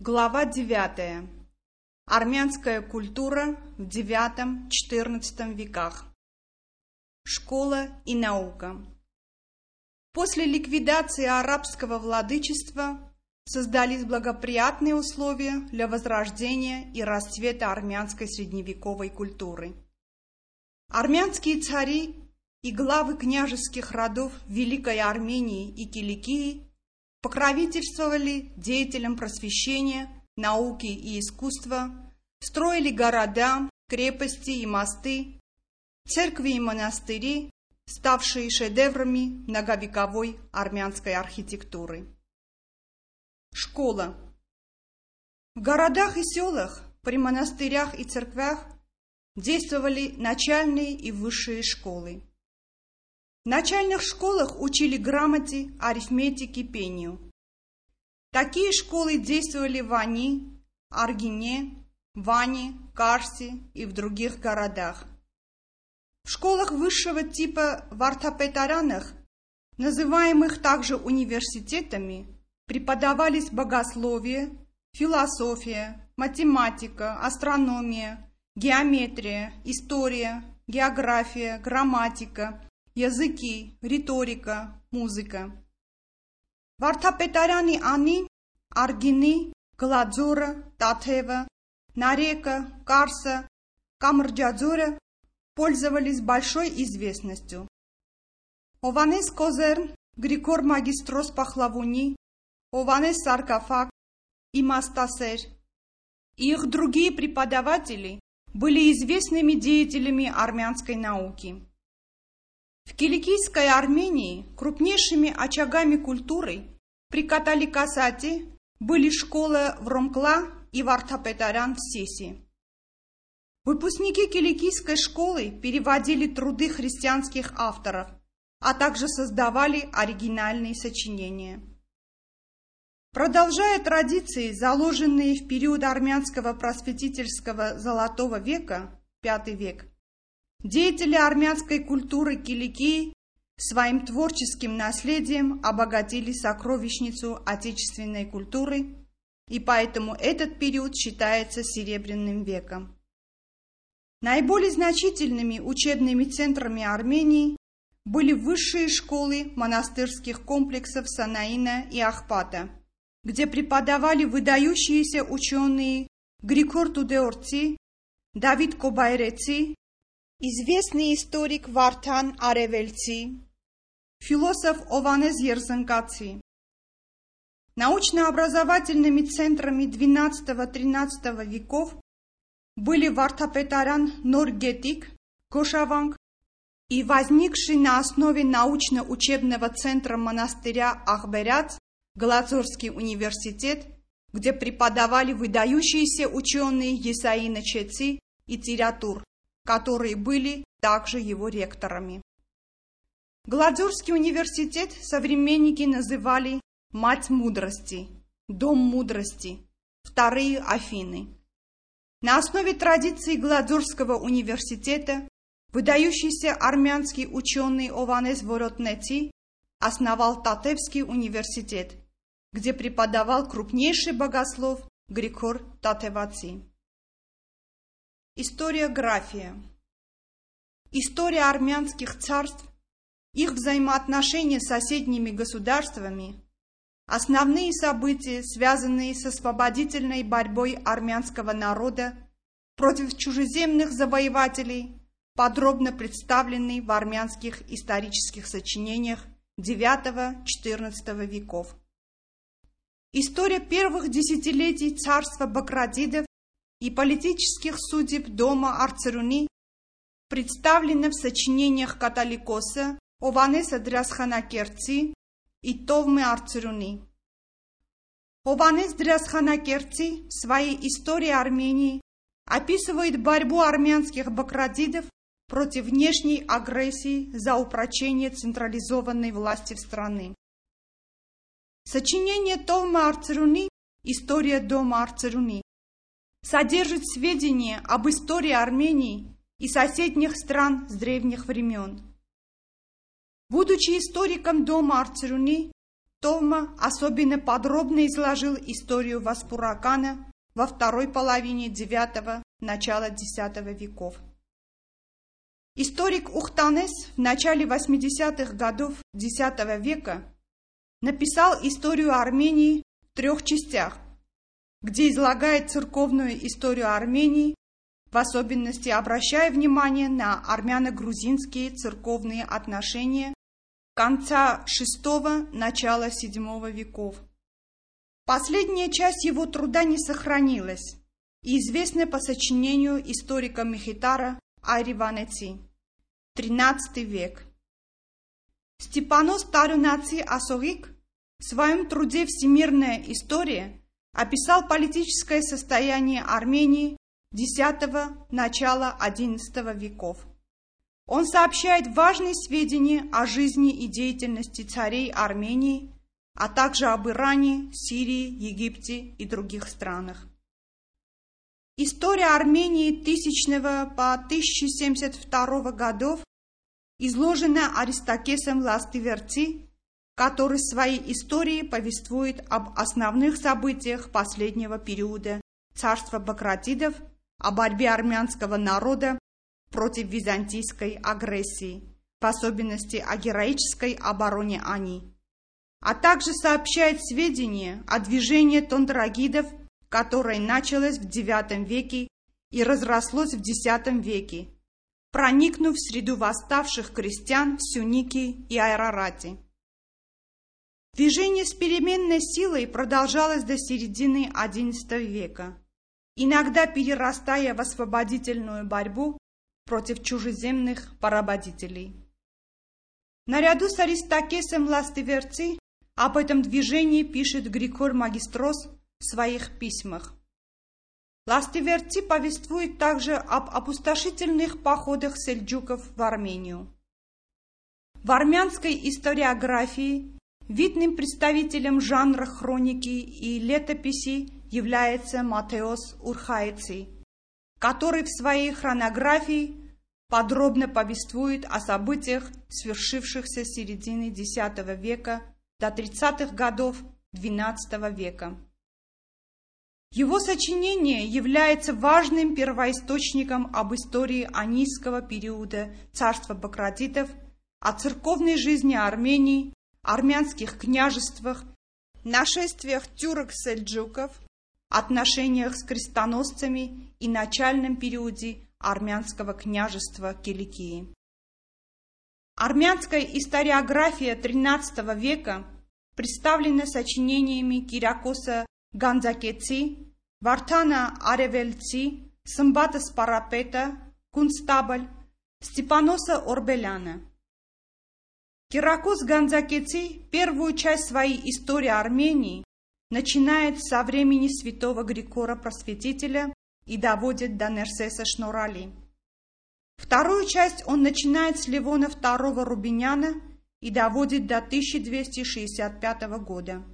Глава 9. Армянская культура в IX-XIV веках. Школа и наука. После ликвидации арабского владычества создались благоприятные условия для возрождения и расцвета армянской средневековой культуры. Армянские цари и главы княжеских родов Великой Армении и Киликии покровительствовали деятелям просвещения, науки и искусства, строили города, крепости и мосты, церкви и монастыри, ставшие шедеврами многовековой армянской архитектуры. Школа. В городах и селах, при монастырях и церквях действовали начальные и высшие школы. В начальных школах учили грамоте, арифметике, пению. Такие школы действовали в Ани, Аргине, Ване, Карсе и в других городах. В школах высшего типа в ортопетаранах, называемых также университетами, преподавались богословие, философия, математика, астрономия, геометрия, история, география, грамматика, языки, риторика, музыка. Վարդապետարանի անի, Արգինի, Գլաձորը, Տաթևը, Нарека, Карса, Камрджадзора пользовались большой известностью. Ованес Козерн, Григор Магистрос Пахлавуни, Ованес Саркофаг и Мастасер и их другие преподаватели были известными деятелями армянской науки. В Киликийской Армении крупнейшими очагами культуры при Каталикасате были школы в Ромкла и Вартапетарян в Сеси. Выпускники Киликийской школы переводили труды христианских авторов, а также создавали оригинальные сочинения. Продолжая традиции, заложенные в период армянского просветительского золотого века, V век, Деятели армянской культуры Киликии своим творческим наследием обогатили сокровищницу отечественной культуры, и поэтому этот период считается Серебряным веком. Наиболее значительными учебными центрами Армении были высшие школы монастырских комплексов Санаина и Ахпата, где преподавали выдающиеся ученые Григор Тудеорци, Давид Кобайреци, Известный историк Вартан Аревельци, философ Ованес Ерзанкаци. Научно-образовательными центрами XII-XIII веков были Вартапетаран Норгетик, Кошаванг и возникший на основе научно-учебного центра монастыря Ахберяц Галацорский университет, где преподавали выдающиеся ученые Есаина Чеци и Тиратур которые были также его ректорами. Гладзурский университет современники называли «Мать мудрости», «Дом мудрости», «Вторые Афины». На основе традиций Гладзурского университета выдающийся армянский ученый Ованес Воротнети основал Татевский университет, где преподавал крупнейший богослов Григор Татеваци. Историография. История армянских царств, их взаимоотношения с соседними государствами, основные события, связанные с освободительной борьбой армянского народа против чужеземных завоевателей, подробно представлены в армянских исторических сочинениях IX-XIV веков. История первых десятилетий царства Бакрадидов и политических судеб дома Арцеруни представлены в сочинениях католикоса Ованеса Дрясханакерци и Товмы Арцеруни. Ованес Дрясханакерци в своей истории Армении описывает борьбу армянских бакрадидов против внешней агрессии за упрочение централизованной власти в страны. Сочинение Товма Арцеруни «История дома Арцеруни» содержит сведения об истории Армении и соседних стран с древних времен. Будучи историком дома Арцеруни, Тома особенно подробно изложил историю Васпуракана во второй половине IX – начала X веков. Историк Ухтанес в начале 80-х годов X века написал историю Армении в трех частях, где излагает церковную историю Армении, в особенности обращая внимание на армяно-грузинские церковные отношения конца VI – начала VII веков. Последняя часть его труда не сохранилась и известна по сочинению историка Мехитара Айриванеци, XIII век. Степанос Тарюнаци Асогик в своем труде «Всемирная история» описал политическое состояние Армении X – начала XI веков. Он сообщает важные сведения о жизни и деятельности царей Армении, а также об Иране, Сирии, Египте и других странах. История Армении тысячного по 1072 годов изложена Аристокесом Ластиверци, который своей истории повествует об основных событиях последнего периода царства Бакратидов, о борьбе армянского народа против византийской агрессии, в особенности о героической обороне Ани, а также сообщает сведения о движении тондрагидов, которое началось в IX веке и разрослось в X веке, проникнув в среду восставших крестьян в Сюнике и Айрарате. Движение с переменной силой продолжалось до середины XI века, иногда перерастая в освободительную борьбу против чужеземных поработителей. Наряду с Аристокесом Ластиверци об этом движении пишет Григор Магистрос в своих письмах. Ластиверци повествует также об опустошительных походах сельджуков в Армению. В армянской историографии видным представителем жанра хроники и летописи является Матеос Урхаици, который в своей хронографии подробно повествует о событиях, свершившихся с середины X века до 30-х годов XII века. Его сочинение является важным первоисточником об истории анийского периода царства Бакратитов, о церковной жизни Армении, армянских княжествах, нашествиях тюрок-сельджуков, отношениях с крестоносцами и начальном периоде армянского княжества Киликии. Армянская историография XIII века представлена сочинениями Киракоса Ганзакеци, Вартана Аревельци, Сымбата Спарапета, Кунстабль, Степаноса Орбеляна. Киракос Ганзакеци первую часть своей истории Армении начинает со времени святого Григора Просветителя и доводит до Нерсеса Шнурали. Вторую часть он начинает с Ливона II Рубиняна и доводит до 1265 года.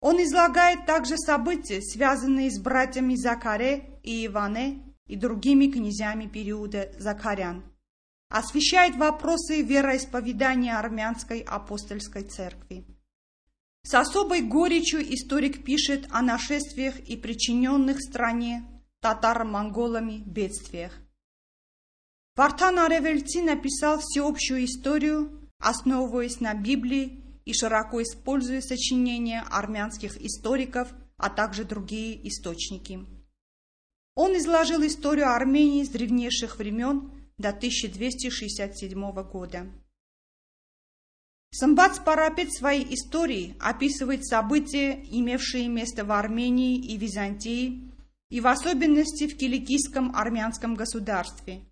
Он излагает также события, связанные с братьями Закаре и Иване и другими князьями периода Закарян. Освещает вопросы вероисповедания армянской апостольской церкви. С особой горечью историк пишет о нашествиях и причиненных стране татаро-монголами бедствиях. Вартан Аревельци написал всеобщую историю, основываясь на Библии и широко используя сочинения армянских историков, а также другие источники. Он изложил историю Армении с древнейших времен до 1267 года. Самбат Парапет в своей истории описывает события, имевшие место в Армении и Византии, и в особенности в киликийском армянском государстве.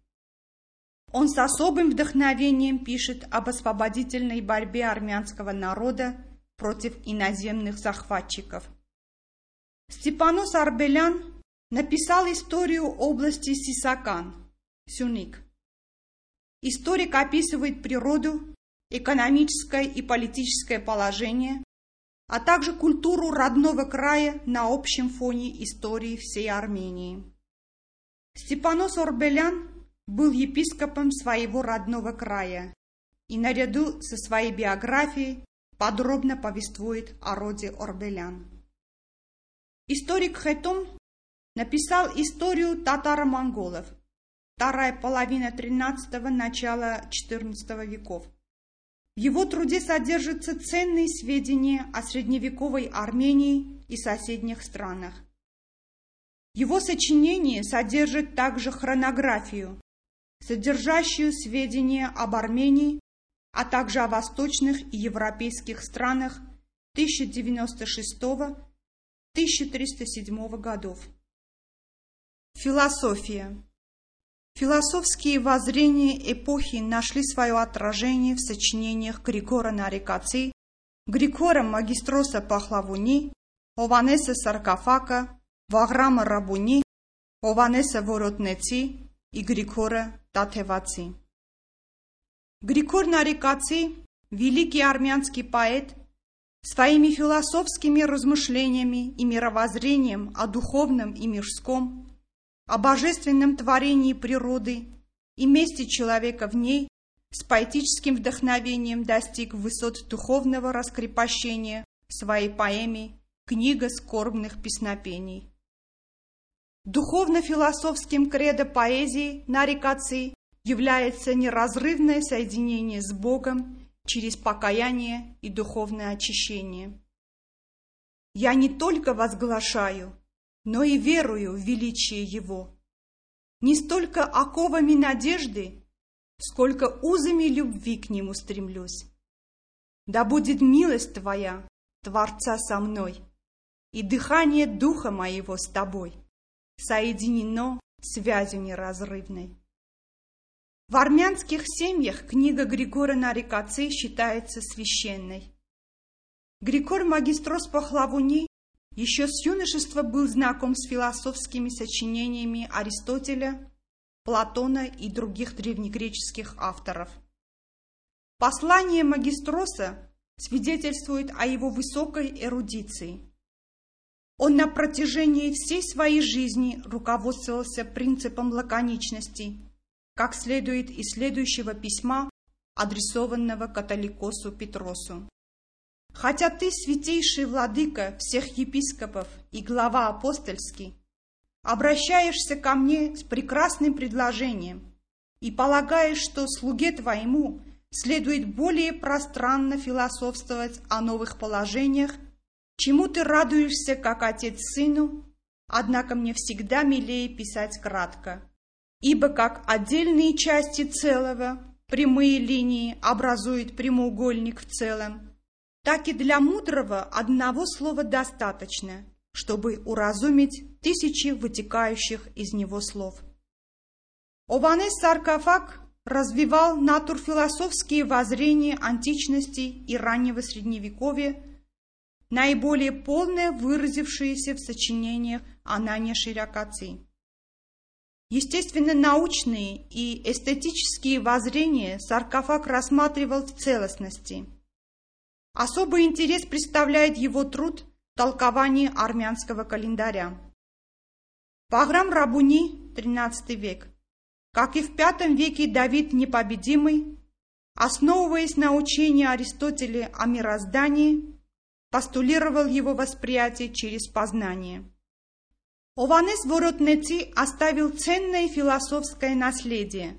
Он с особым вдохновением пишет об освободительной борьбе армянского народа против иноземных захватчиков. Степанос Арбелян написал историю области Сисакан, Сюник. Историк описывает природу экономическое и политическое положение, а также культуру родного края на общем фоне истории всей Армении. Степанос Орбелян был епископом своего родного края и наряду со своей биографией подробно повествует о роде Орбелян. Историк Хэтом написал историю татаро-монголов, вторая половина XIII – начала XIV веков. В его труде содержатся ценные сведения о средневековой Армении и соседних странах. Его сочинение содержит также хронографию, содержащую сведения об Армении, а также о восточных и европейских странах 1096-1307 годов. Философия Философские воззрения эпохи нашли свое отражение в сочинениях Григора Нарикаци, Григора Магистроса Пахлавуни, Ованеса Саркафака, Ваграма Рабуни, Ованеса Воротнеци и Григора Татеваци. Григор Нарикаци, великий армянский поэт, своими философскими размышлениями и мировоззрением о духовном и мирском о божественном творении природы и месте человека в ней, с поэтическим вдохновением достиг высот духовного раскрепощения своей поэме «Книга скорбных песнопений». Духовно-философским кредо поэзии нарикации является неразрывное соединение с Богом через покаяние и духовное очищение. Я не только возглашаю, но и верую в величие Его. Не столько оковами надежды, сколько узами любви к Нему стремлюсь. Да будет милость Твоя, Творца со мной, и дыхание Духа моего с Тобой соединено связью неразрывной. В армянских семьях книга Григора Нарикаци считается священной. Григор Магистрос Пахлавуни еще с юношества был знаком с философскими сочинениями Аристотеля, Платона и других древнегреческих авторов. Послание Магистроса свидетельствует о его высокой эрудиции. Он на протяжении всей своей жизни руководствовался принципом лаконичности, как следует из следующего письма, адресованного католикосу Петросу. «Хотя ты, святейший владыка всех епископов и глава апостольский, обращаешься ко мне с прекрасным предложением и полагаешь, что слуге твоему следует более пространно философствовать о новых положениях Чему ты радуешься, как отец сыну? Однако мне всегда милее писать кратко. Ибо как отдельные части целого, прямые линии образуют прямоугольник в целом, так и для мудрого одного слова достаточно, чтобы уразумить тысячи вытекающих из него слов. Ованес Саркофаг развивал натурфилософские воззрения античности и раннего средневековья наиболее полное выразившееся в сочинениях Анания Ширякаци. Естественно, научные и эстетические воззрения саркофаг рассматривал в целостности. Особый интерес представляет его труд «Толкование армянского календаря». Паграм Рабуни, XIII век, как и в V веке Давид Непобедимый, основываясь на учении Аристотеля о мироздании, постулировал его восприятие через познание. Ованес Воротнеци оставил ценное философское наследие,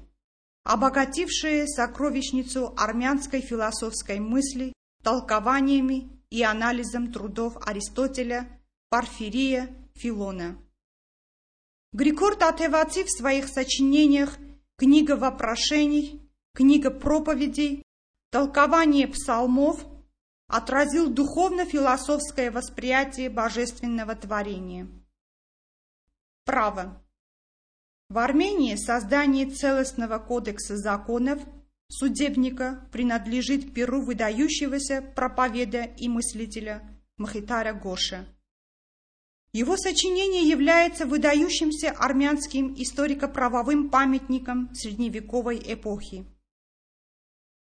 обогатившее сокровищницу армянской философской мысли толкованиями и анализом трудов Аристотеля, Парфирия, Филона. Григор Татеваци в своих сочинениях «Книга вопрошений», «Книга проповедей», «Толкование псалмов» отразил духовно-философское восприятие божественного творения. Право. В Армении создание целостного кодекса законов судебника принадлежит перу выдающегося проповеда и мыслителя Махитара Гоша. Его сочинение является выдающимся армянским историко-правовым памятником средневековой эпохи.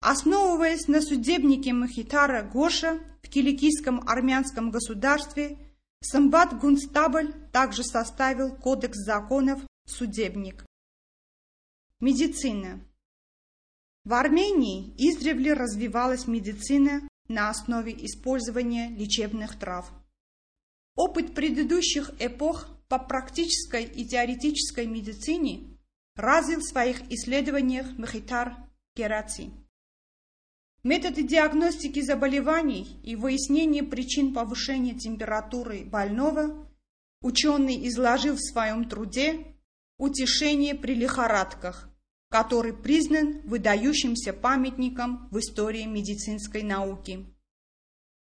Основываясь на судебнике Махитара Гоша в киликийском армянском государстве, Самбат Гунстабль также составил кодекс законов «Судебник». Медицина. В Армении издревле развивалась медицина на основе использования лечебных трав. Опыт предыдущих эпох по практической и теоретической медицине развил в своих исследованиях Мехитар Кераци. Методы диагностики заболеваний и выяснения причин повышения температуры больного ученый изложил в своем труде «Утешение при лихорадках», который признан выдающимся памятником в истории медицинской науки.